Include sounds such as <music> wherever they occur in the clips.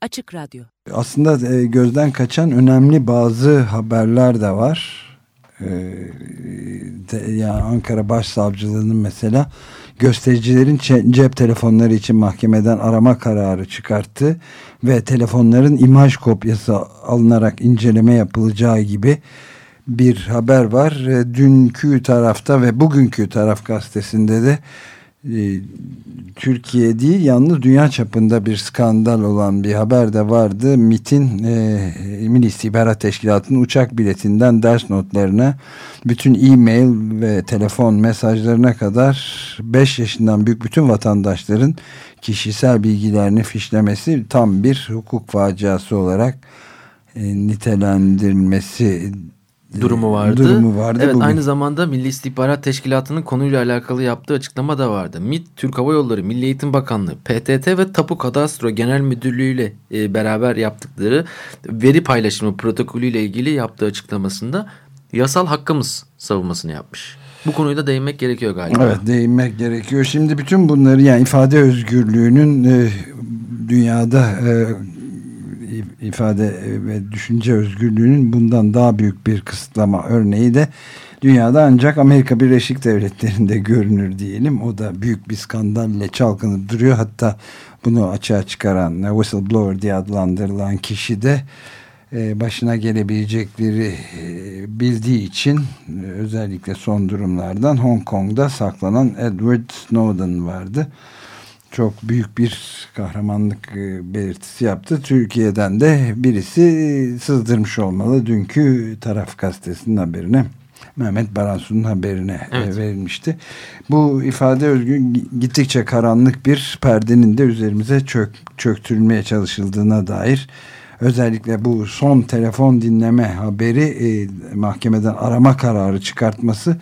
Açık Radyo. Aslında e, gözden kaçan önemli bazı haberler de var. Ee, yani Ankara Başsavcılığı'nın mesela göstericilerin cep telefonları için mahkemeden arama kararı çıkarttı ve telefonların imaj kopyası alınarak inceleme yapılacağı gibi bir haber var. Ee, dünkü tarafta ve bugünkü taraf gazetesinde de e, Türkiye değil yalnız dünya çapında bir skandal olan bir haber de vardı. MIT'in e, Milli İstihbarat Teşkilatı'nın uçak biletinden ders notlarına bütün e-mail ve telefon mesajlarına kadar 5 yaşından büyük bütün vatandaşların kişisel bilgilerini fişlemesi tam bir hukuk faciası olarak e, nitelendirilmesi durumu vardı. Durumu vardı evet bugün. aynı zamanda Milli İstihbarat Teşkilatı'nın konuyla alakalı yaptığı açıklama da vardı. MİT, Türk Hava Yolları, Milli Eğitim Bakanlığı, PTT ve Tapu Kadastro Genel Müdürlüğü ile e, beraber yaptıkları veri paylaşımı protokolüyle ilgili yaptığı açıklamasında yasal hakkımız savunmasını yapmış. Bu konuyu da değinmek gerekiyor galiba. Evet değinmek gerekiyor. Şimdi bütün bunları yani ifade özgürlüğünün e, dünyada e, ifade ve düşünce özgürlüğünün bundan daha büyük bir kısıtlama örneği de dünyada ancak Amerika Birleşik Devletleri'nde görünür diyelim. O da büyük bir skandalle çalkanıp duruyor. Hatta bunu açığa çıkaran whistleblower diye adlandırılan kişi de e, başına gelebilecekleri e, bildiği için e, özellikle son durumlardan Hong Kong'da saklanan Edward Snowden vardı çok büyük bir kahramanlık e, belirtisi yaptı. Türkiye'den de birisi sızdırmış olmalı. Dünkü taraf gazetesinin haberine Mehmet Baransu'nun haberine e, evet. verilmişti. Bu ifade özgür gittikçe karanlık bir perdenin de üzerimize çök, çöktürülmeye çalışıldığına dair özellikle bu son telefon dinleme haberi e, mahkemeden arama kararı çıkartması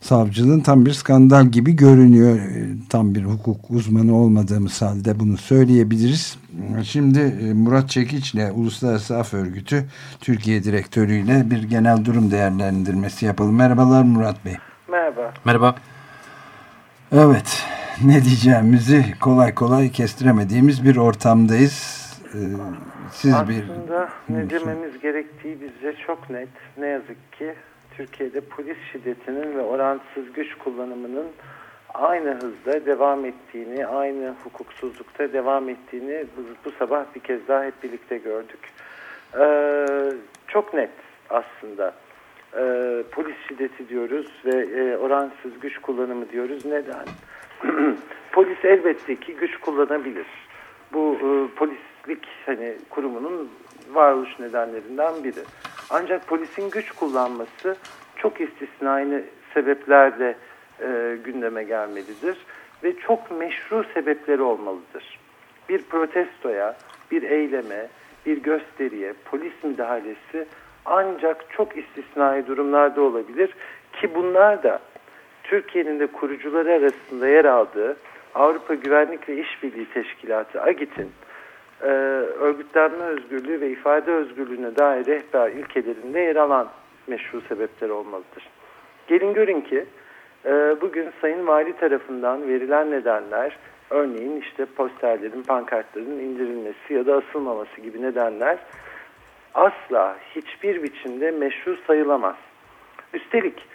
savcılığın tam bir skandal gibi görünüyor. E, tam bir hukuk uzmanı olmadığımız halde bunu söyleyebiliriz. Şimdi e, Murat Çekiç ile Uluslararası Af Örgütü Türkiye Direktörü ile bir genel durum değerlendirmesi yapalım. Merhabalar Murat Bey. Merhaba. Merhaba. Evet, ne diyeceğimizi kolay kolay kestiremediğimiz bir ortamdayız. E, siz Aslında bir... ne dememiz gerektiği bize çok net. Ne yazık ki Türkiye'de polis şiddetinin ve orantısız güç kullanımının aynı hızda devam ettiğini, aynı hukuksuzlukta devam ettiğini bu, bu sabah bir kez daha hep birlikte gördük. Ee, çok net aslında. Ee, polis şiddeti diyoruz ve e, orantısız güç kullanımı diyoruz. Neden? <clears throat> Polis elbette ki güç kullanabilir. Bu e, polislik hani kurumunun varoluş nedenlerinden biri. Ancak polisin güç kullanması çok istisnai sebeplerle e, gündeme gelmelidir ve çok meşru sebepleri olmalıdır. Bir protestoya, bir eyleme, bir gösteriye polis müdahalesi ancak çok istisnai durumlarda olabilir ki bunlar da Türkiye'nin de kurucuları arasında yer aldığı Avrupa Güvenlik ve İşbirliği Teşkilatı AGİT'in e, örgütlenme özgürlüğü ve ifade özgürlüğüne dair rehber ilkelerinde yer alan meşru sebepler olmalıdır. Gelin görün ki e, bugün Sayın Vali tarafından verilen nedenler örneğin işte posterlerin, pankartların indirilmesi ya da asılmaması gibi nedenler asla hiçbir biçimde meşru sayılamaz. Üstelik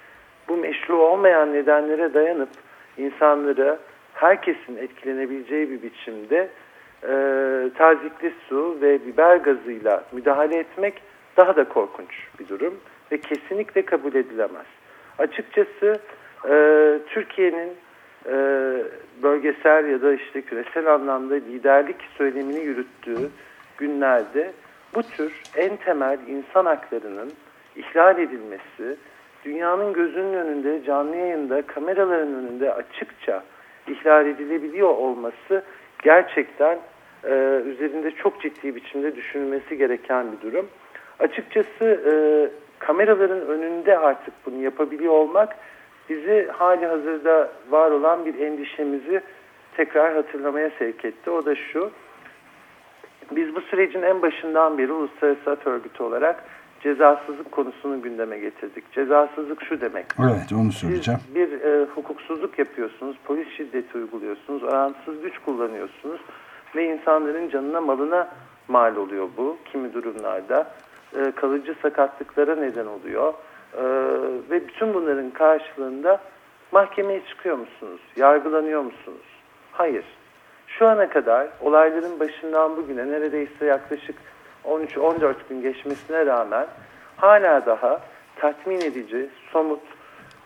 bu meşru olmayan nedenlere dayanıp insanları herkesin etkilenebileceği bir biçimde e, tazikli su ve biber gazıyla müdahale etmek daha da korkunç bir durum ve kesinlikle kabul edilemez. Açıkçası e, Türkiye'nin e, bölgesel ya da işte küresel anlamda liderlik söylemini yürüttüğü günlerde bu tür en temel insan haklarının ihlal edilmesi, dünyanın gözünün önünde, canlı yayında, kameraların önünde açıkça ihlal edilebiliyor olması gerçekten e, üzerinde çok ciddi biçimde düşünülmesi gereken bir durum. Açıkçası e, kameraların önünde artık bunu yapabiliyor olmak bizi hali hazırda var olan bir endişemizi tekrar hatırlamaya sevk etti. O da şu, biz bu sürecin en başından beri Uluslararası At Örgütü olarak cezasızlık konusunu gündeme getirdik. Cezasızlık şu demek. Evet onu söyleyeceğim. Siz bir e, hukuksuzluk yapıyorsunuz, polis şiddeti uyguluyorsunuz, orantısız güç kullanıyorsunuz ve insanların canına malına mal oluyor bu kimi durumlarda. E, kalıcı sakatlıklara neden oluyor. E, ve bütün bunların karşılığında mahkemeye çıkıyor musunuz? Yargılanıyor musunuz? Hayır. Şu ana kadar olayların başından bugüne neredeyse yaklaşık 13-14 gün geçmesine rağmen hala daha tatmin edici, somut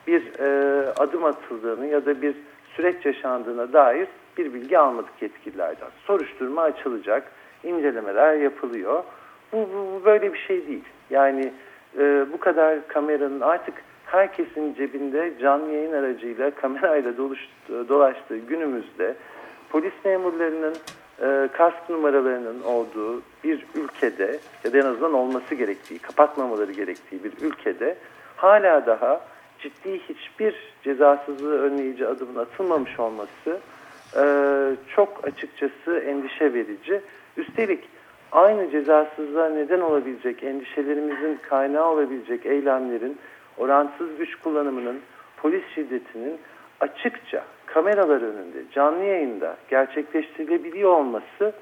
bir e, adım atıldığını ya da bir süreç yaşandığına dair bir bilgi almadık yetkililerden. Soruşturma açılacak, incelemeler yapılıyor. Bu, bu, bu böyle bir şey değil. Yani e, bu kadar kameranın artık herkesin cebinde canlı yayın aracıyla <laughs> kamerayla doluş, dolaştığı günümüzde polis memurlarının e, kask numaralarının olduğu bir ülkede ya da en azından olması gerektiği, kapatmamaları gerektiği bir ülkede hala daha ciddi hiçbir cezasızlığı önleyici adımın atılmamış olması e, çok açıkçası endişe verici. Üstelik aynı cezasızlığa neden olabilecek, endişelerimizin kaynağı olabilecek eylemlerin, orantısız güç kullanımının, polis şiddetinin açıkça kameralar önünde, canlı yayında gerçekleştirilebiliyor olması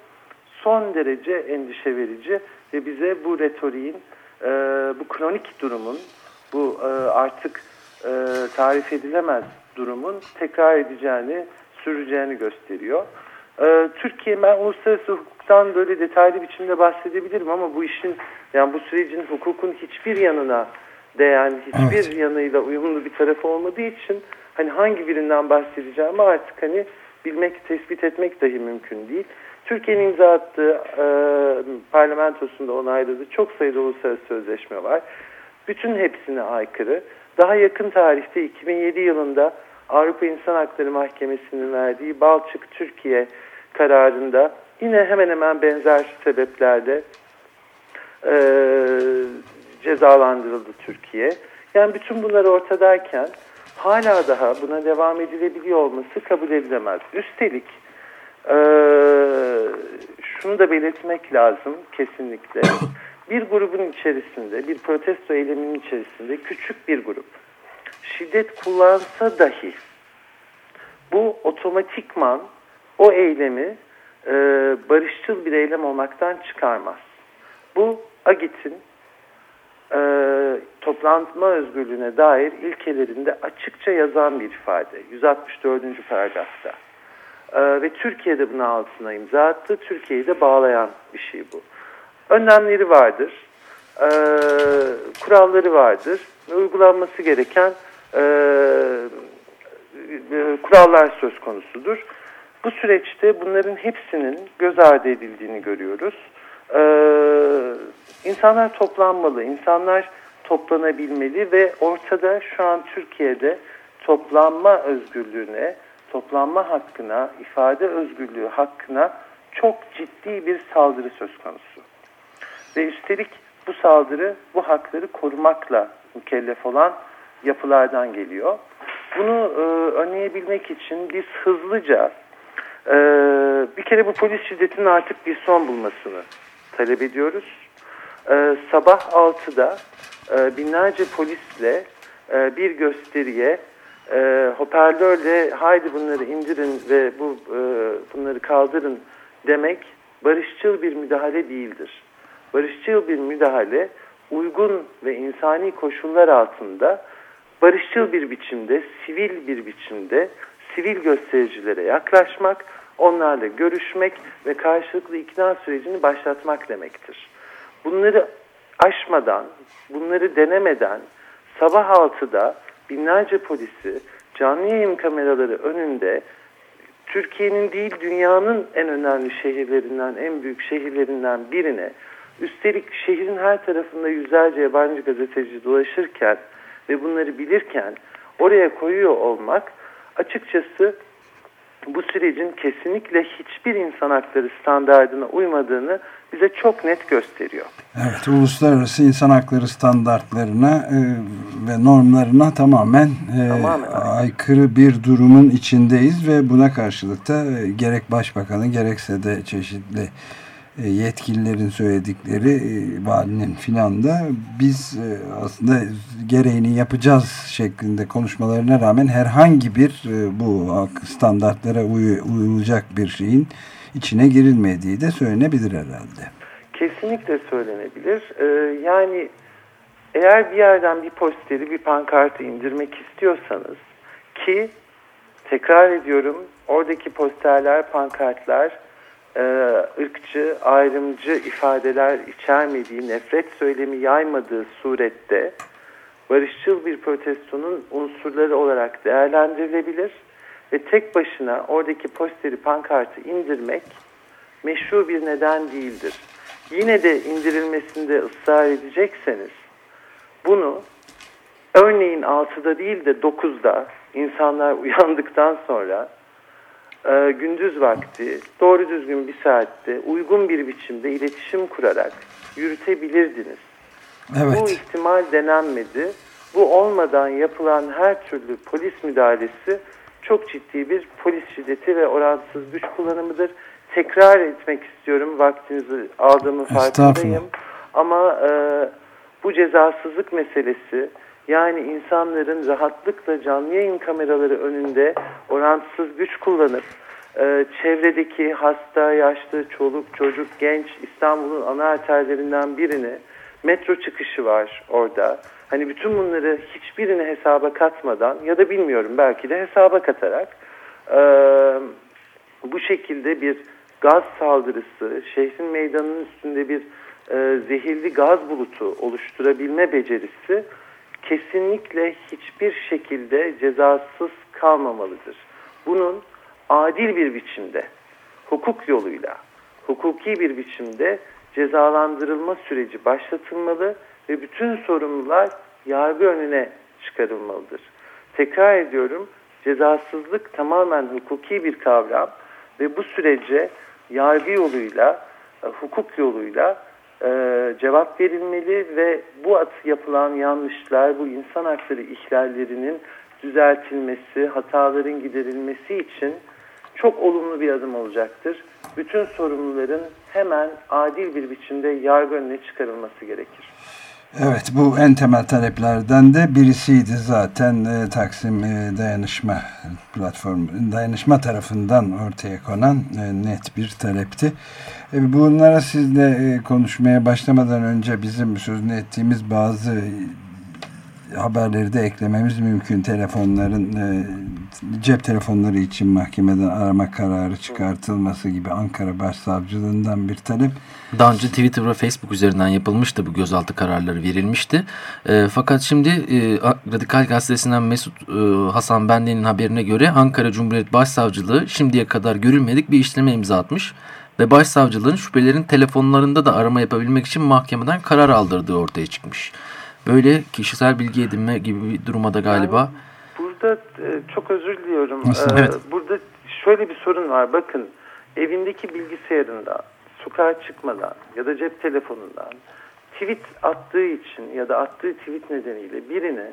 son derece endişe verici ve bize bu retoriğin, e, bu kronik durumun, bu e, artık e, tarif edilemez durumun tekrar edeceğini, süreceğini gösteriyor. E, Türkiye, ben uluslararası hukuktan böyle detaylı biçimde bahsedebilirim ama bu işin, yani bu sürecin hukukun hiçbir yanına değen, hiçbir evet. yanıyla uyumlu bir tarafı olmadığı için hani hangi birinden bahsedeceğimi artık hani bilmek, tespit etmek dahi mümkün değil. Türkiye'nin imza attığı e, parlamentosunda onayladığı çok sayıda uluslararası sözleşme var. Bütün hepsine aykırı. Daha yakın tarihte 2007 yılında Avrupa İnsan Hakları Mahkemesi'nin verdiği Balçık Türkiye kararında yine hemen hemen benzer sebeplerle e, cezalandırıldı Türkiye. Yani bütün bunlar ortadayken hala daha buna devam edilebiliyor olması kabul edilemez. Üstelik e, şunu da belirtmek lazım kesinlikle. Bir grubun içerisinde, bir protesto eyleminin içerisinde küçük bir grup şiddet kullansa dahi bu otomatikman o eylemi e, barışçıl bir eylem olmaktan çıkarmaz. Bu Agit'in e, toplantma özgürlüğüne dair ilkelerinde açıkça yazan bir ifade. 164. paragrafta. E, ve Türkiye'de buna altına imza attı. Türkiye'yi de bağlayan bir şey bu. Önlemleri vardır. E, kuralları vardır. Ve uygulanması gereken e, e, kurallar söz konusudur. Bu süreçte bunların hepsinin göz ardı edildiğini görüyoruz. Ee, insanlar toplanmalı, insanlar toplanabilmeli ve ortada şu an Türkiye'de toplanma özgürlüğüne, toplanma hakkına, ifade özgürlüğü hakkına çok ciddi bir saldırı söz konusu. Ve üstelik bu saldırı bu hakları korumakla mükellef olan yapılardan geliyor. Bunu e, önleyebilmek için biz hızlıca e, bir kere bu polis şiddetinin artık bir son bulmasını talep ediyoruz. E, sabah 6'da e, binlerce polisle e, bir gösteriye e, hoparlörle haydi bunları indirin ve bu e, bunları kaldırın demek barışçıl bir müdahale değildir. Barışçıl bir müdahale uygun ve insani koşullar altında barışçıl bir biçimde, sivil bir biçimde sivil göstericilere yaklaşmak, onlarla görüşmek ve karşılıklı ikna sürecini başlatmak demektir. Bunları aşmadan, bunları denemeden sabah 6'da binlerce polisi canlı yayın kameraları önünde Türkiye'nin değil dünyanın en önemli şehirlerinden, en büyük şehirlerinden birine üstelik şehrin her tarafında yüzlerce yabancı gazeteci dolaşırken ve bunları bilirken oraya koyuyor olmak açıkçası bu sürecin kesinlikle hiçbir insan hakları standartına uymadığını bize çok net gösteriyor. Evet, uluslararası insan hakları standartlarına e, ve normlarına tamamen, e, tamamen aykırı bir durumun içindeyiz ve buna karşılık da e, gerek başbakanı gerekse de çeşitli yetkililerin söyledikleri e, valinin filan da biz e, aslında gereğini yapacağız şeklinde konuşmalarına rağmen herhangi bir bu standartlara uyulacak bir şeyin içine girilmediği de söylenebilir herhalde. kesinlikle söylenebilir. Yani eğer bir yerden bir posteri, bir pankartı indirmek istiyorsanız ki tekrar ediyorum oradaki posterler, pankartlar e, ırkçı, ayrımcı ifadeler içermediği, nefret söylemi yaymadığı surette barışçıl bir protestonun unsurları olarak değerlendirilebilir ve tek başına oradaki posteri, pankartı indirmek meşru bir neden değildir. Yine de indirilmesinde ısrar edecekseniz bunu örneğin 6'da değil de 9'da insanlar <laughs> uyandıktan sonra e, gündüz vakti doğru düzgün bir saatte uygun bir biçimde iletişim kurarak yürütebilirdiniz. Evet. Bu ihtimal denenmedi. Bu olmadan yapılan her türlü polis müdahalesi çok ciddi bir polis şiddeti ve oransız güç kullanımıdır. Tekrar etmek istiyorum. Vaktinizi aldığımı farkındayım. Ama e, bu cezasızlık meselesi yani insanların rahatlıkla canlı yayın kameraları önünde orantısız güç kullanıp e, çevredeki hasta, yaşlı, çoluk, çocuk, genç İstanbul'un ana arterlerinden birini metro çıkışı var orada. Hani bütün bunları hiçbirini hesaba katmadan ya da bilmiyorum belki de hesaba katarak e, bu şekilde bir gaz saldırısı, şehrin meydanının üstünde bir e, zehirli gaz bulutu oluşturabilme becerisi kesinlikle hiçbir şekilde cezasız kalmamalıdır. Bunun adil bir biçimde, hukuk yoluyla, hukuki bir biçimde cezalandırılma süreci başlatılmalı ve bütün sorumlular yargı önüne çıkarılmalıdır. Tekrar ediyorum, cezasızlık tamamen hukuki bir kavram ve bu sürece yargı yoluyla, hukuk yoluyla e, cevap verilmeli ve bu at yapılan yanlışlar, bu insan hakları ihlallerinin düzeltilmesi, hataların giderilmesi için çok olumlu bir adım olacaktır. Bütün sorumluların hemen adil bir biçimde yargı önüne çıkarılması gerekir. Evet bu en temel taleplerden de birisiydi zaten e, Taksim e, Dayanışma platformu dayanışma tarafından ortaya konan e, net bir talepti. E, bunlara sizle e, konuşmaya başlamadan önce bizim sözünü ettiğimiz bazı haberleri de eklememiz mümkün. Telefonların e, cep telefonları için mahkemeden arama kararı çıkartılması gibi Ankara Başsavcılığından bir talep. Daha önce Twitter ve Facebook üzerinden yapılmıştı bu gözaltı kararları verilmişti. E, fakat şimdi e, Radikal Gazetesi'nden Mesut e, Hasan Benden'in haberine göre Ankara Cumhuriyet Başsavcılığı şimdiye kadar görülmedik bir işleme imza atmış ve başsavcılığın şüphelerin telefonlarında da arama yapabilmek için mahkemeden karar aldırdığı ortaya çıkmış. Böyle kişisel bilgi edinme gibi bir duruma da galiba. Yani burada e, çok özür diliyorum. Ee, evet. Burada şöyle bir sorun var. Bakın evindeki bilgisayarında sokağa çıkmadan ya da cep telefonundan tweet attığı için ya da attığı tweet nedeniyle birini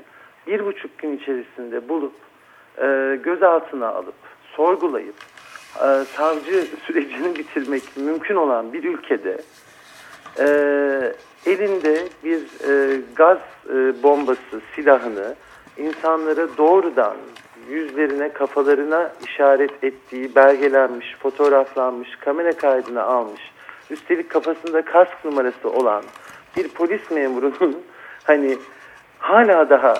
bir buçuk gün içerisinde bulup e, gözaltına alıp sorgulayıp e, savcı sürecini bitirmek mümkün olan bir ülkede e, elinde bir e, gaz e, bombası silahını insanlara doğrudan yüzlerine kafalarına işaret ettiği belgelenmiş, fotoğraflanmış, kamera kaydına almış, üstelik kafasında kask numarası olan bir polis memurunun <laughs> hani hala daha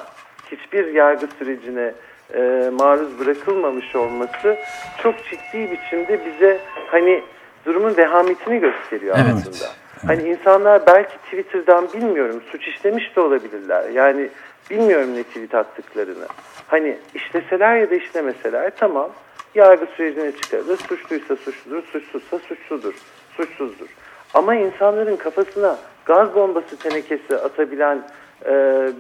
hiçbir yargı sürecine e, maruz bırakılmamış olması çok ciddi biçimde bize hani durumun vehametini gösteriyor evet. aslında. Hani insanlar belki Twitter'dan bilmiyorum suç işlemiş de olabilirler. Yani bilmiyorum ne tweet attıklarını. Hani işleseler ya da işlemeseler tamam yargı sürecine çıkarılır. Suçluysa suçludur, suçsuzsa suçludur, suçsuzdur. Ama insanların kafasına gaz bombası tenekesi atabilen e,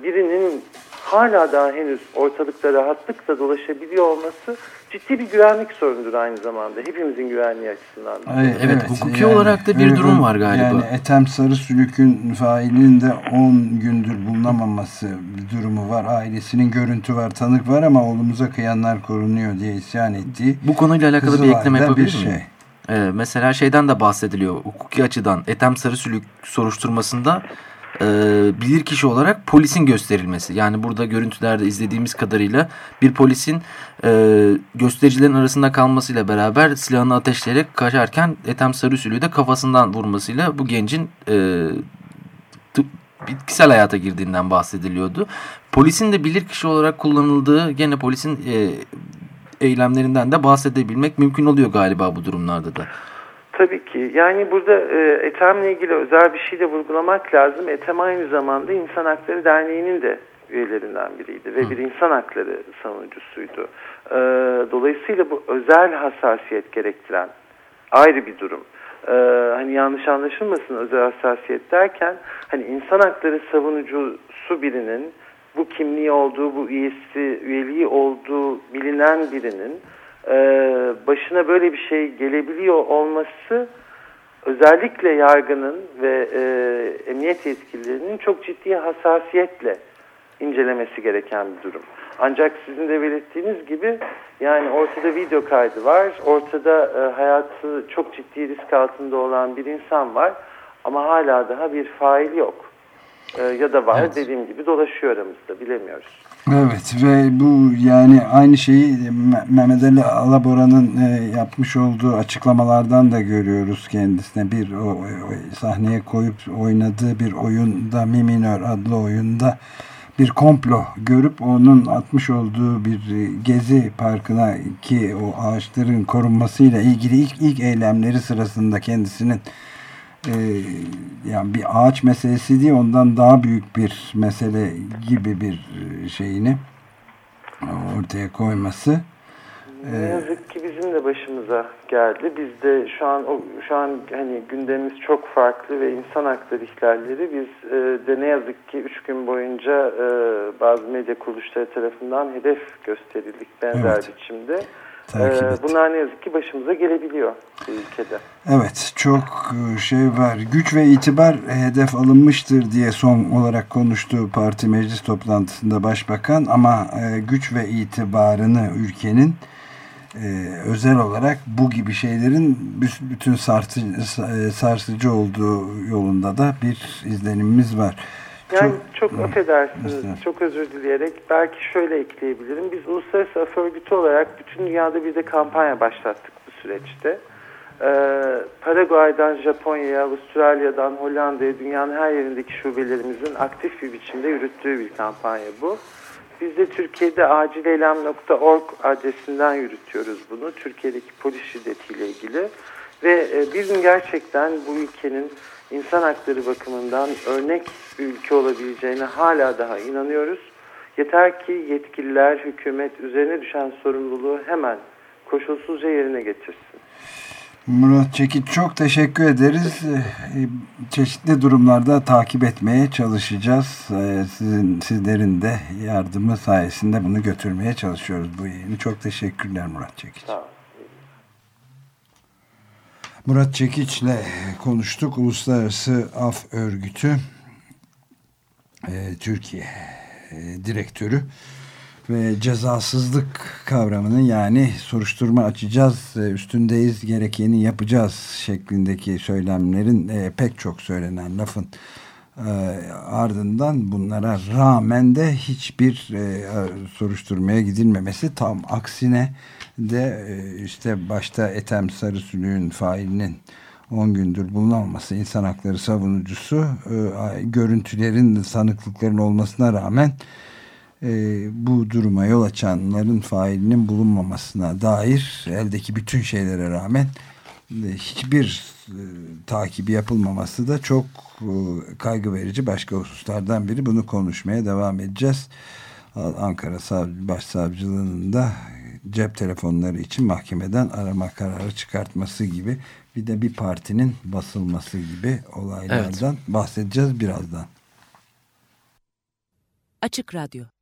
birinin hala daha henüz ortalıkta rahatlıkla dolaşabiliyor olması ciddi bir güvenlik sorunudur aynı zamanda. Hepimizin güvenliği açısından. Evet, evet hukuki yani, olarak da bir durum var galiba. Yani Ethem Sarı Sülük'ün failinin de 10 gündür bulunamaması bir durumu var. Ailesinin görüntü var, tanık var ama oğlumuza kıyanlar korunuyor diye isyan ettiği. Bu konuyla alakalı bir ekleme yapabilir bir şey. Ee, mesela şeyden de bahsediliyor hukuki açıdan. Ethem Sarı Sülük soruşturmasında e, bilirkişi olarak polisin gösterilmesi. Yani burada görüntülerde izlediğimiz kadarıyla bir polisin e, göstericilerin arasında kalmasıyla beraber silahını ateşleyerek kaçarken Ethem Sarısülü'yü de kafasından vurmasıyla bu gencin e, bitkisel hayata girdiğinden bahsediliyordu. Polisin de bilirkişi olarak kullanıldığı gene polisin e, eylemlerinden de bahsedebilmek mümkün oluyor galiba bu durumlarda da. Tabii ki. Yani burada e, Ethem'le ilgili özel bir şey de vurgulamak lazım. Ethem aynı zamanda İnsan Hakları Derneği'nin de üyelerinden biriydi ve Hı. bir insan hakları savunucusuydu. E, dolayısıyla bu özel hassasiyet gerektiren ayrı bir durum. E, hani yanlış anlaşılmasın özel hassasiyet derken hani insan hakları savunucusu birinin bu kimliği olduğu, bu üyesi, üyeliği olduğu bilinen birinin e, başına böyle bir şey gelebiliyor olması özellikle yargının ve e, emniyet yetkililerinin çok ciddi hassasiyetle incelemesi gereken bir durum. Ancak sizin de belirttiğiniz gibi yani ortada video kaydı var, ortada e, hayatı çok ciddi risk altında olan bir insan var ama hala daha bir fail yok. E, ya da var evet. dediğim gibi dolaşıyor aramızda bilemiyoruz. Evet ve bu yani aynı şeyi Mehmet Ali Alabora'nın e, yapmış olduğu açıklamalardan da görüyoruz kendisine. Bir o, o sahneye koyup oynadığı bir oyunda Mi Minör adlı oyunda bir komplo görüp onun atmış olduğu bir gezi parkına ki o ağaçların korunmasıyla ilgili ilk, ilk eylemleri sırasında kendisinin e, yani bir ağaç meselesi değil ondan daha büyük bir mesele gibi bir e, şeyini ortaya koyması. Ne yazık ki bizim de başımıza geldi. Biz de şu an şu an hani gündemimiz çok farklı ve insan hakları ihlalleri biz e, de ne yazık ki üç gün boyunca e, bazı medya kuruluşları tarafından hedef gösterildik benzer evet. biçimde. Bunlar ne yazık ki başımıza gelebiliyor ülkede. Evet çok e, şey var. Güç ve itibar hedef alınmıştır diye son olarak konuştuğu parti meclis toplantısında başbakan ama e, güç ve itibarını ülkenin e, özel olarak bu gibi şeylerin bütün sarsıcı olduğu yolunda da bir izlenimimiz var. Yani çok, çok affedersiniz, mesela. çok özür dileyerek belki şöyle ekleyebilirim. Biz Uluslararası Af Örgütü olarak bütün dünyada bir de kampanya başlattık bu süreçte. Ee, Paraguay'dan Japonya'ya, Avustralya'dan Hollanda'ya dünyanın her yerindeki şubelerimizin aktif bir biçimde yürüttüğü bir kampanya bu. Biz de Türkiye'de acileylem.org adresinden yürütüyoruz bunu. Türkiye'deki polis şiddetiyle ilgili. Ve e, bir gün gerçekten bu ülkenin insan hakları bakımından örnek bir ülke olabileceğine hala daha inanıyoruz. Yeter ki yetkililer, hükümet üzerine düşen sorumluluğu hemen koşulsuzca yerine getirsin. Murat Çekiç çok teşekkür ederiz. Ee, çeşitli durumlarda takip etmeye çalışacağız. Ee, sizin sizlerin de yardımı sayesinde bunu götürmeye çalışıyoruz bu yayını. Çok teşekkürler Murat Çekiç. Sağ Murat Çekiç'le konuştuk. Uluslararası Af Örgütü e, Türkiye e, direktörü ve cezasızlık kavramının yani soruşturma açacağız, e, üstündeyiz, gerekeni yapacağız şeklindeki söylemlerin e, pek çok söylenen lafın e, ardından bunlara rağmen de hiçbir soruşturmaya gidilmemesi tam aksine de işte başta Ethem Sarısülü'nün failinin 10 gündür bulunamaması insan hakları savunucusu görüntülerin sanıklıkların olmasına rağmen e, bu duruma yol açanların failinin bulunmamasına dair eldeki bütün şeylere rağmen e, hiçbir e, takibi yapılmaması da çok e, kaygı verici başka hususlardan biri. Bunu konuşmaya devam edeceğiz. Ankara Savcı, Başsavcılığının da cep telefonları için mahkemeden arama kararı çıkartması gibi bir de bir partinin basılması gibi olaylardan evet. bahsedeceğiz birazdan. Açık Radyo